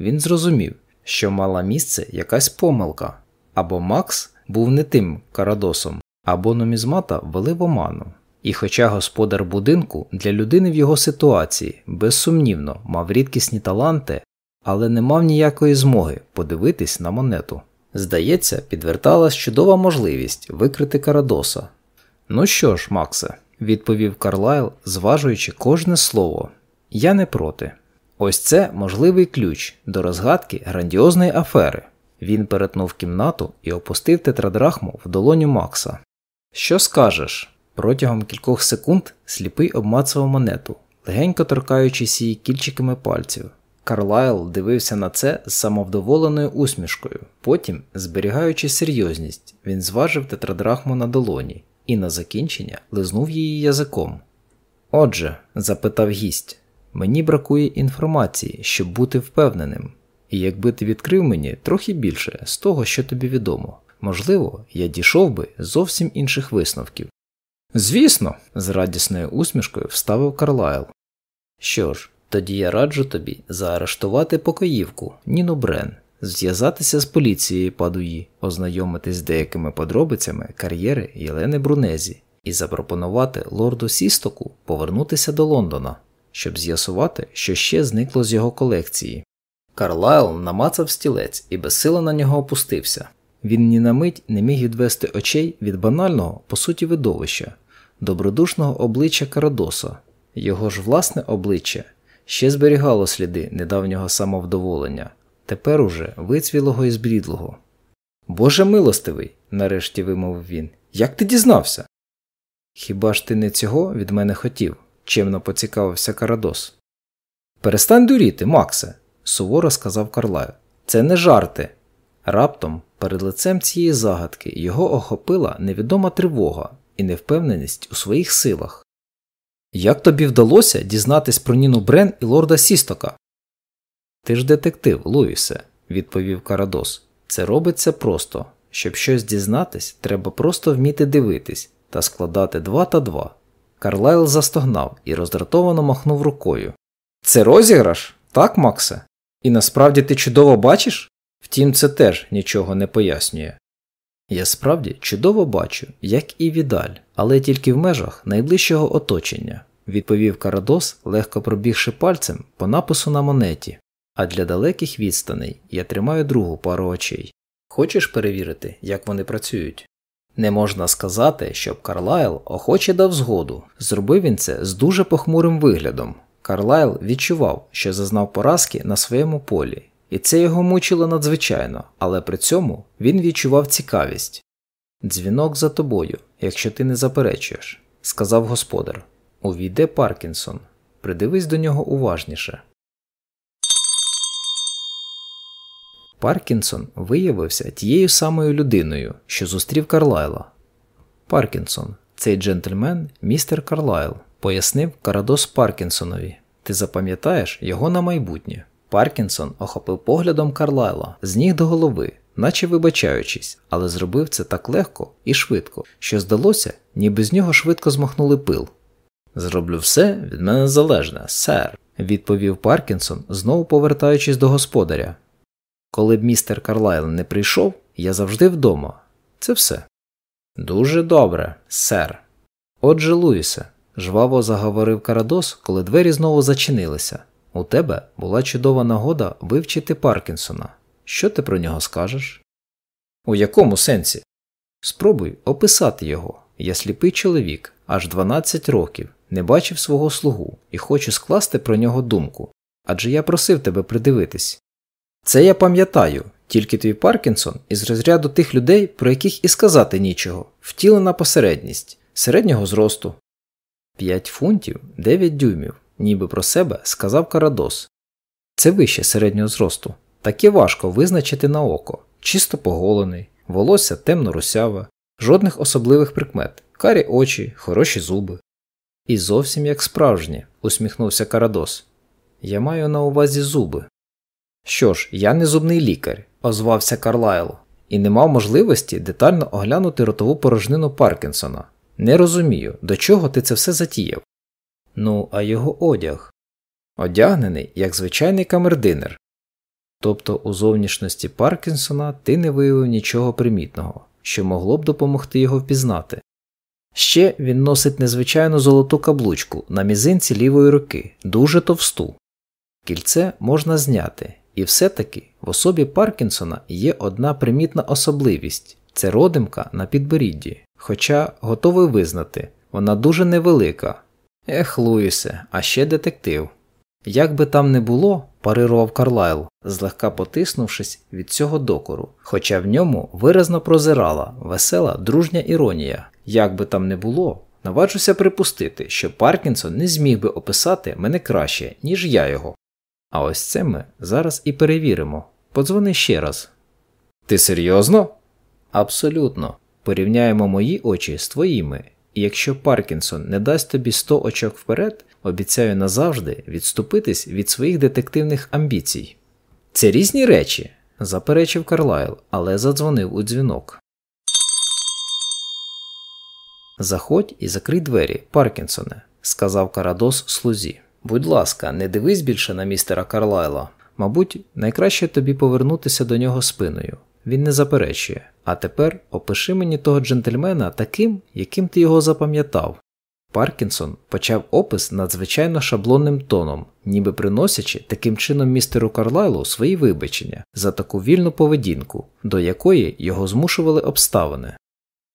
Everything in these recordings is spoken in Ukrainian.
він зрозумів, що мала місце якась помилка, або Макс був не тим карадосом, або нумізмата ввели в оману. І хоча господар будинку для людини в його ситуації безсумнівно мав рідкісні таланти, але не мав ніякої змоги подивитись на монету. Здається, підверталась чудова можливість викрити Карадоса. Ну що ж, Максе, відповів Карлайл, зважуючи кожне слово. Я не проти. Ось це можливий ключ до розгадки грандіозної афери. Він перетнув кімнату і опустив тетрадрахму в долоню Макса. Що скажеш? Протягом кількох секунд сліпий обмацував монету, легенько торкаючись її кільчиками пальців. Карлайл дивився на це з самовдоволеною усмішкою. Потім, зберігаючи серйозність, він зважив тетрадрахму на долоні і на закінчення лизнув її язиком. Отже, запитав гість, мені бракує інформації, щоб бути впевненим, і якби ти відкрив мені трохи більше з того, що тобі відомо, можливо, я дійшов би зовсім інших висновків. Звісно, з радісною усмішкою вставив Карлайл. Що ж, тоді я раджу тобі заарештувати покоївку Ніну Брен, зв'язатися з поліцією Падуї, ознайомитись з деякими подробицями кар'єри Єлени Брунезі і запропонувати лорду Сістоку повернутися до Лондона, щоб з'ясувати, що ще зникло з його колекції. Карлайл намацав стілець і безсило на нього опустився. Він ні на мить не міг відвести очей від банального, по суті, видовища, добродушного обличчя Карадоса, його ж власне обличчя ще зберігало сліди недавнього самовдоволення, тепер уже вицвілого і збрідлого. Боже милостивий, нарешті вимовив він, як ти дізнався? Хіба ж ти не цього від мене хотів? Чемно поцікавився Карадос. Перестань дуріти, Максе, суворо сказав Карлаю. Це не жарти. Раптом, перед лицем цієї загадки, його охопила невідома тривога і невпевненість у своїх силах. Як тобі вдалося дізнатись про Ніну Брен і лорда Сістока? Ти ж детектив, Луїсе, відповів Карадос. Це робиться просто. Щоб щось дізнатись, треба просто вміти дивитись та складати два та два. Карлайл застогнав і роздратовано махнув рукою. Це розіграш? Так, Максе? І насправді ти чудово бачиш? Втім, це теж нічого не пояснює. Я справді чудово бачу, як і відаль, але тільки в межах найближчого оточення, відповів Карадос, легко пробігши пальцем по напису на монеті, а для далеких відстаней я тримаю другу пару очей. Хочеш перевірити, як вони працюють? Не можна сказати, щоб Карлайл охоче дав згоду. Зробив він це з дуже похмурим виглядом. Карлайл відчував, що зазнав поразки на своєму полі, і це його мучило надзвичайно, але при цьому він відчував цікавість. Дзвінок за тобою, якщо ти не заперечуєш, сказав господар. Увійде Паркінсон. Придивись до нього уважніше. Паркінсон виявився тією самою людиною, що зустрів Карлайла. Паркінсон, цей джентльмен, містер Карлайл, пояснив Карадос Паркінсонові. Ти запам'ятаєш його на майбутнє. Паркінсон охопив поглядом Карлайла з ніг до голови, наче вибачаючись, але зробив це так легко і швидко, що здалося, ніби з нього швидко змахнули пил. Зроблю все від мене залежне, сер, відповів Паркінсон, знову повертаючись до господаря. Коли б містер Карлайл не прийшов, я завжди вдома. Це все. Дуже добре, сер. Отже, Луїсе, жваво заговорив Карадос, коли двері знову зачинилися. У тебе була чудова нагода вивчити Паркінсона. Що ти про нього скажеш? У якому сенсі? Спробуй описати його. Я сліпий чоловік, аж 12 років, не бачив свого слугу і хочу скласти про нього думку. Адже я просив тебе придивитись. Це я пам'ятаю, тільки твій Паркінсон із розряду тих людей, про яких і сказати нічого, втілена посередність, середнього зросту. 5 фунтів 9 дюймів, ніби про себе сказав Карадос. Це вище середнього зросту. Таке важко визначити на око, чисто поголений, волосся темно русяве, жодних особливих прикмет, карі очі, хороші зуби. І зовсім як справжнє, усміхнувся Карадос. Я маю на увазі зуби. Що ж, я не зубний лікар, озвався Карлайл, і не мав можливості детально оглянути ротову порожнину Паркінсона. Не розумію, до чого ти це все затіяв. Ну, а його одяг. Одягнений, як звичайний камердинер. Тобто у зовнішності Паркінсона ти не виявив нічого примітного, що могло б допомогти його впізнати. Ще він носить незвичайну золоту каблучку на мізинці лівої руки, дуже товсту. Кільце можна зняти, і все-таки в особі Паркінсона є одна примітна особливість це родимка на підборідді, хоча готовий визнати, вона дуже невелика. Ех, Луїсе, а ще детектив. Як би там не було, парирував Карлайл, злегка потиснувшись від цього докору, хоча в ньому виразно прозирала весела дружня іронія. Як би там не було, наваджуся припустити, що Паркінсон не зміг би описати мене краще, ніж я його. А ось це ми зараз і перевіримо. Подзвони ще раз. Ти серйозно? Абсолютно. Порівняємо мої очі з твоїми, і якщо Паркінсон не дасть тобі 100 очок вперед, обіцяю назавжди відступитись від своїх детективних амбіцій. Це різні речі, заперечив Карлайл, але задзвонив у дзвінок. Заходь і закрий двері, Паркінсоне, сказав Карадос слузі. Будь ласка, не дивись більше на містера Карлайла. Мабуть, найкраще тобі повернутися до нього спиною. Він не заперечує. А тепер опиши мені того джентльмена таким, яким ти його запам'ятав. Паркінсон почав опис надзвичайно шаблонним тоном, ніби приносячи таким чином містеру Карлайлу свої вибачення за таку вільну поведінку, до якої його змушували обставини.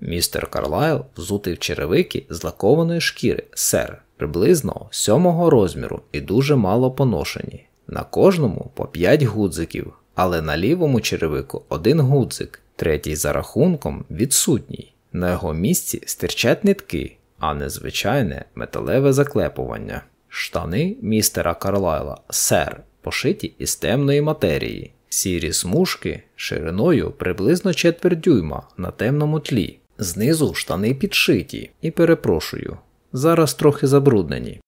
Містер Карлайл взутий в черевики з лакованої шкіри, сер, приблизно сьомого розміру і дуже мало поношені. На кожному по п'ять гудзиків, але на лівому черевику один гудзик, третій за рахунком відсутній. На його місці стирчать нитки, а не звичайне металеве заклепування. Штани містера Карлайла, сер, пошиті із темної матерії, сірі смужки шириною приблизно четверть дюйма на темному тлі. Знизу штани підшиті і перепрошую. Зараз трохи забруднені.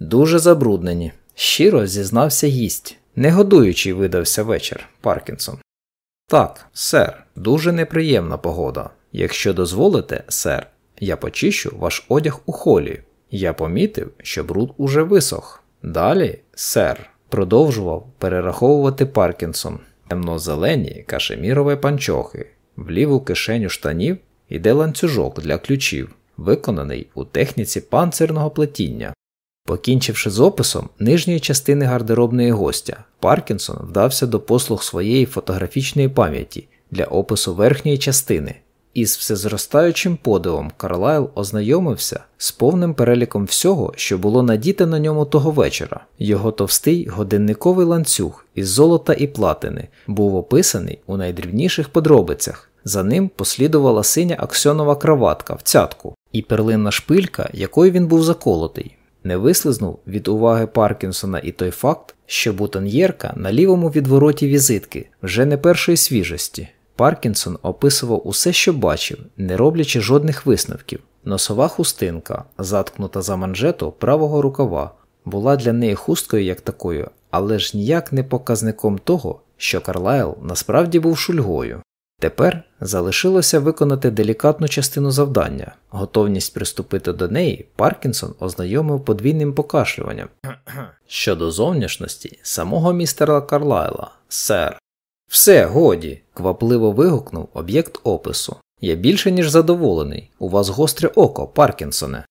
Дуже забруднені. Щиро зізнався гість. Негодуючий видався вечір, Паркінсон. Так, сер, дуже неприємна погода. Якщо дозволите, сер, я почищу ваш одяг у холі. Я помітив, що бруд уже висох. Далі, сер, продовжував перераховувати Паркінсон, темно-зелені кашемірові панчохи, в ліву кишеню штанів іде ланцюжок для ключів, виконаний у техніці панцирного плетіння. Покінчивши з описом нижньої частини гардеробної гостя, Паркінсон вдався до послуг своєї фотографічної пам'яті для опису верхньої частини. Із всезростаючим подивом Карлайл ознайомився з повним переліком всього, що було надіте на ньому того вечора. Його товстий годинниковий ланцюг із золота і платини був описаний у найдрібніших подробицях. За ним послідувала синя аксьонова краватка в цятку і перлинна шпилька, якою він був заколотий. Не вислизнув від уваги Паркінсона і той факт, що бутоньєрка на лівому відвороті візитки вже не першої свіжості. Паркінсон описував усе, що бачив, не роблячи жодних висновків. Носова хустинка, заткнута за манжету правого рукава, була для неї хусткою як такою, але ж ніяк не показником того, що Карлайл насправді був шульгою. Тепер залишилося виконати делікатну частину завдання. Готовність приступити до неї Паркінсон ознайомив подвійним покашлюванням. Щодо зовнішності самого містера Карлайла, сер. Все, годі. квапливо вигукнув об'єкт опису. Я більше ніж задоволений. У вас гостре око, Паркінсоне.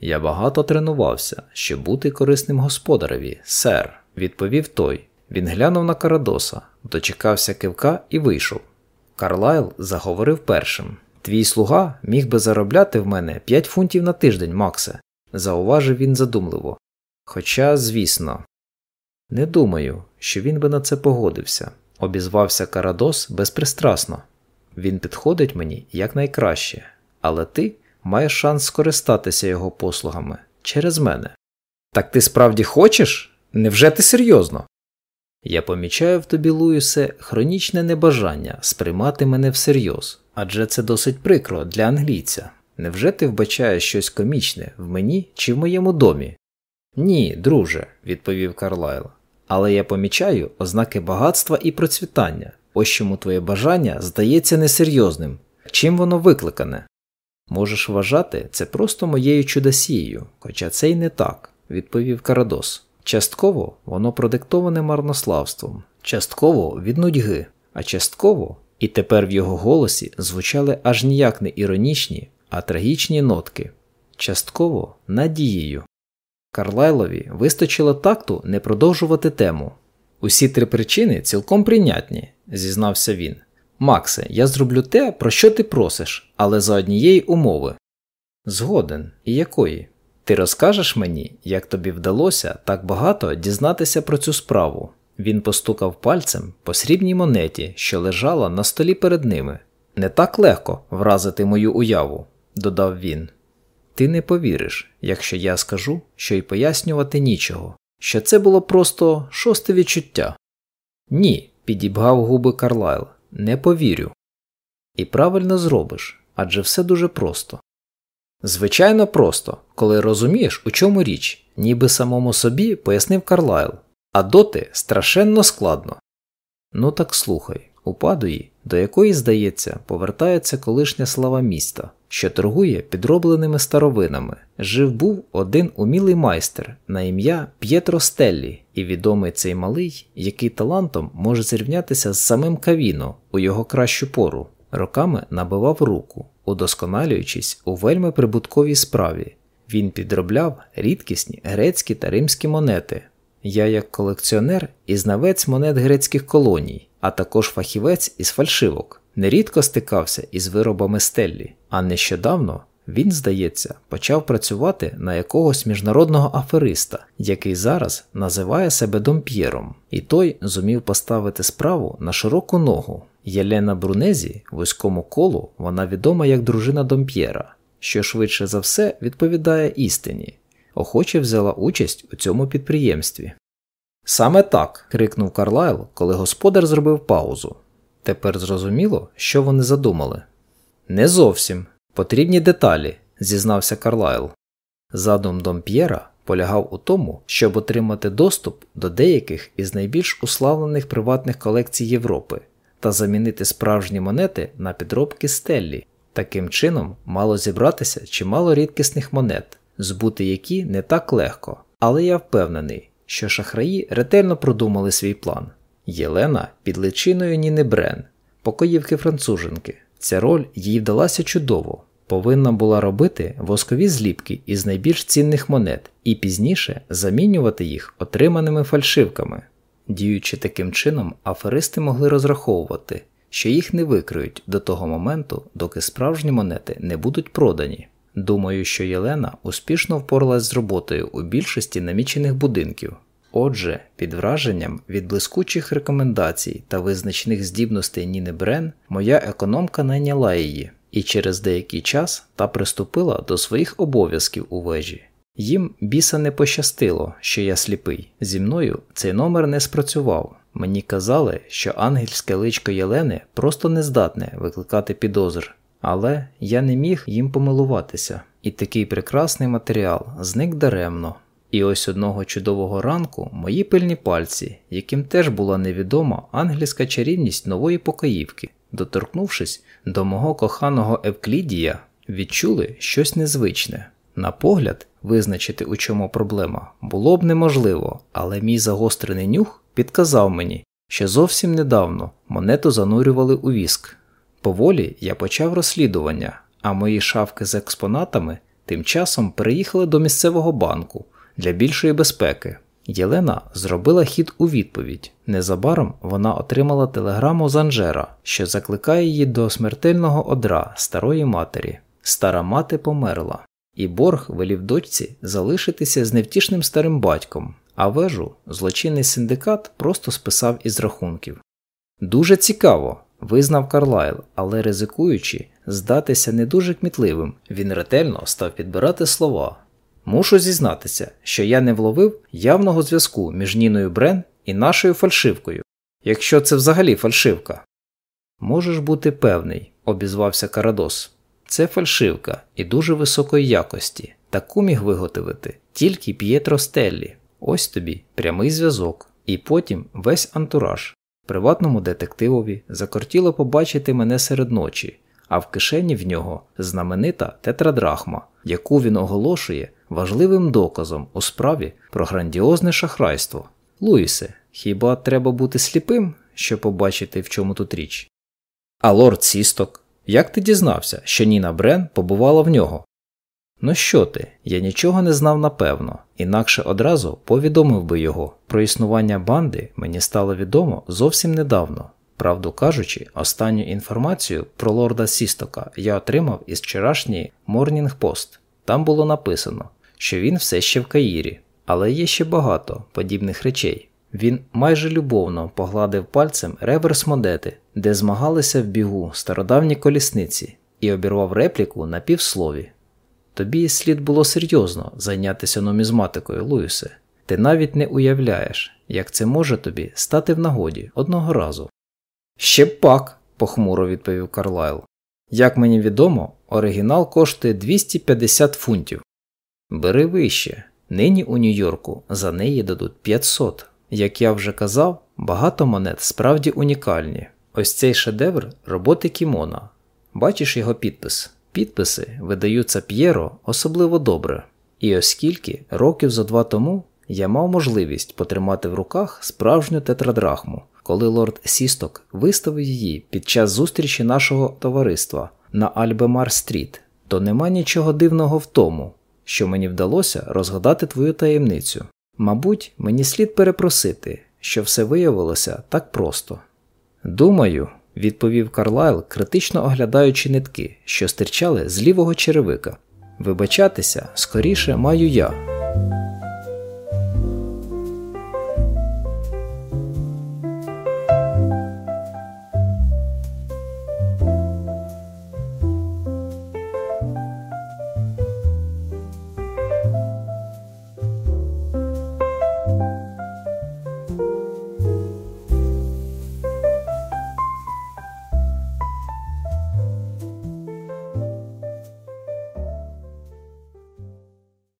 Я багато тренувався, щоб бути корисним господареві, сер, відповів той. Він глянув на Карадоса, дочекався кивка і вийшов. Карлайл заговорив першим. Твій слуга міг би заробляти в мене 5 фунтів на тиждень, Максе, зауважив він задумливо. Хоча, звісно, не думаю, що він би на це погодився, обізвався Карадос безпристрасно. Він підходить мені якнайкраще, але ти маєш шанс скористатися його послугами через мене. Так ти справді хочеш? Невже ти серйозно? Я помічаю в тобі, Луїсе, хронічне небажання сприймати мене всерйоз, адже це досить прикро для англійця. Невже ти вбачаєш щось комічне в мені чи в моєму домі? Ні, друже, відповів Карлайл. Але я помічаю ознаки багатства і процвітання, ось чому твоє бажання здається несерйозним. Чим воно викликане? Можеш вважати це просто моєю чудосією, хоча це й не так, відповів Карадос. Частково воно продиктоване марнославством, частково від нудьги, а частково, і тепер в його голосі звучали аж ніяк не іронічні, а трагічні нотки, частково надією. Карлайлові вистачило такту не продовжувати тему. Усі три причини цілком прийнятні, зізнався він. Максе, я зроблю те, про що ти просиш, але за однієї умови. Згоден, і якої? Ти розкажеш мені, як тобі вдалося так багато дізнатися про цю справу. Він постукав пальцем по срібній монеті, що лежала на столі перед ними. Не так легко вразити мою уяву, додав він. Ти не повіриш, якщо я скажу, що й пояснювати нічого, що це було просто шосте відчуття. Ні, підібгав губи Карлайл, не повірю. І правильно зробиш адже все дуже просто. Звичайно, просто, коли розумієш, у чому річ, ніби самому собі пояснив Карлайл, а доти страшенно складно. Ну так слухай, у Падуї, до якої, здається, повертається колишня слава міста, що торгує підробленими старовинами. Жив був один умілий майстер на ім'я П'єтро Стеллі, і відомий цей малий, який талантом може зрівнятися з самим Кавіно у його кращу пору, роками набивав руку, удосконалюючись у вельми прибутковій справі. Він підробляв рідкісні грецькі та римські монети. Я, як колекціонер і знавець монет грецьких колоній, а також фахівець із фальшивок, нерідко стикався із виробами Стеллі, а нещодавно він, здається, почав працювати на якогось міжнародного афериста, який зараз називає себе Домп'єром, і той зумів поставити справу на широку ногу. Єлена Брунезі, вузькому колу, вона відома як дружина Домп'єра, що швидше за все відповідає істині, охоче взяла участь у цьому підприємстві. Саме так. крикнув Карлайл, коли господар зробив паузу. Тепер зрозуміло, що вони задумали. Не зовсім потрібні деталі, зізнався Карлайл. Задум Домп'єра полягав у тому, щоб отримати доступ до деяких із найбільш уславлених приватних колекцій Європи та замінити справжні монети на підробки стеллі. Таким чином мало зібратися чимало рідкісних монет, збути які не так легко, але я впевнений, що шахраї ретельно продумали свій план. Єлена під личиною Ніни Брен, покоївки француженки. Ця роль їй вдалася чудово, повинна була робити воскові зліпки із найбільш цінних монет і пізніше замінювати їх отриманими фальшивками. Діючи таким чином, аферисти могли розраховувати, що їх не викриють до того моменту, доки справжні монети не будуть продані. Думаю, що Єлена успішно впоралась з роботою у більшості намічених будинків. Отже, під враженням від блискучих рекомендацій та визначних здібностей Ніни Брен, моя економка найняла її, і через деякий час та приступила до своїх обов'язків у вежі. Їм біса не пощастило, що я сліпий. Зі мною цей номер не спрацював. Мені казали, що ангельське личко Єлени просто не здатне викликати підозр, але я не міг їм помилуватися, і такий прекрасний матеріал зник даремно. І ось одного чудового ранку мої пильні пальці, яким теж була невідома ангельська чарівність нової покоївки, доторкнувшись до мого коханого Евклідія, відчули щось незвичне. На погляд, визначити, у чому проблема, було б неможливо, але мій загострений нюх підказав мені, що зовсім недавно монету занурювали у віск. Поволі я почав розслідування, а мої шавки з експонатами тим часом переїхали до місцевого банку для більшої безпеки. Єлена зробила хід у відповідь. Незабаром вона отримала телеграму з Анжера, що закликає її до смертельного одра старої матері. Стара мати померла, і борг велів дочці залишитися з невтішним старим батьком, а вежу злочинний синдикат просто списав із рахунків. Дуже цікаво, визнав Карлайл, але ризикуючи здатися не дуже кмітливим, він ретельно став підбирати слова. Мушу зізнатися, що я не вловив явного зв'язку між Ніною Брен і нашою фальшивкою, якщо це взагалі фальшивка. Можеш бути певний, обізвався Карадос. Це фальшивка і дуже високої якості. Таку міг виготовити тільки П'єтро Стеллі. Ось тобі прямий зв'язок, і потім весь антураж. Приватному детективові закортіло побачити мене серед ночі, а в кишені в нього знаменита тетрадрахма, яку він оголошує важливим доказом у справі про грандіозне шахрайство. Луїсе, хіба треба бути сліпим, щоб побачити, в чому тут річ? А лорд Сісток, як ти дізнався, що Ніна Брен побувала в нього? Ну що ти, я нічого не знав напевно, інакше одразу повідомив би його. Про існування банди мені стало відомо зовсім недавно. Правду кажучи, останню інформацію про лорда Сістока я отримав із вчорашньої Morning Post. Там було написано, що він все ще в Каїрі, але є ще багато подібних речей. Він майже любовно погладив пальцем реверс Модети, де змагалися в бігу стародавні колісниці, і обірвав репліку на півслові. Тобі слід було серйозно зайнятися нумізматикою, Луїсе. Ти навіть не уявляєш, як це може тобі стати в нагоді одного разу. Ще пак, похмуро відповів Карлайл. Як мені відомо, оригінал коштує 250 фунтів. Бери вище. Нині у Нью-Йорку за неї дадуть 500. Як я вже казав, багато монет справді унікальні. Ось цей шедевр роботи Кімона. Бачиш його підпис. Підписи видаються П'єро особливо добре. І оскільки років за два тому я мав можливість потримати в руках справжню тетрадрахму, коли лорд Сісток виставив її під час зустрічі нашого товариства на Альбемар Стріт, то нема нічого дивного в тому, що мені вдалося розгадати твою таємницю. Мабуть, мені слід перепросити, що все виявилося так просто. Думаю, відповів Карлайл, критично оглядаючи нитки, що стирчали з лівого черевика. Вибачатися скоріше маю я.